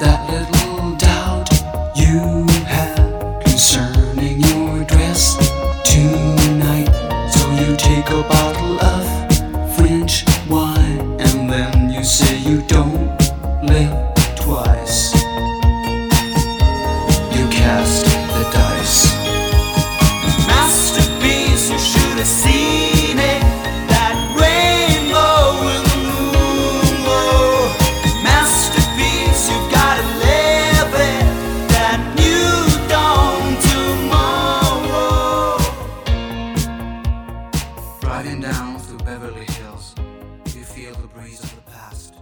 that little doubt you have concerning your dress tonight. So you take a bottle of French wine and then you say you don't live twice. down through Beverly Hills, you feel the breeze of the past.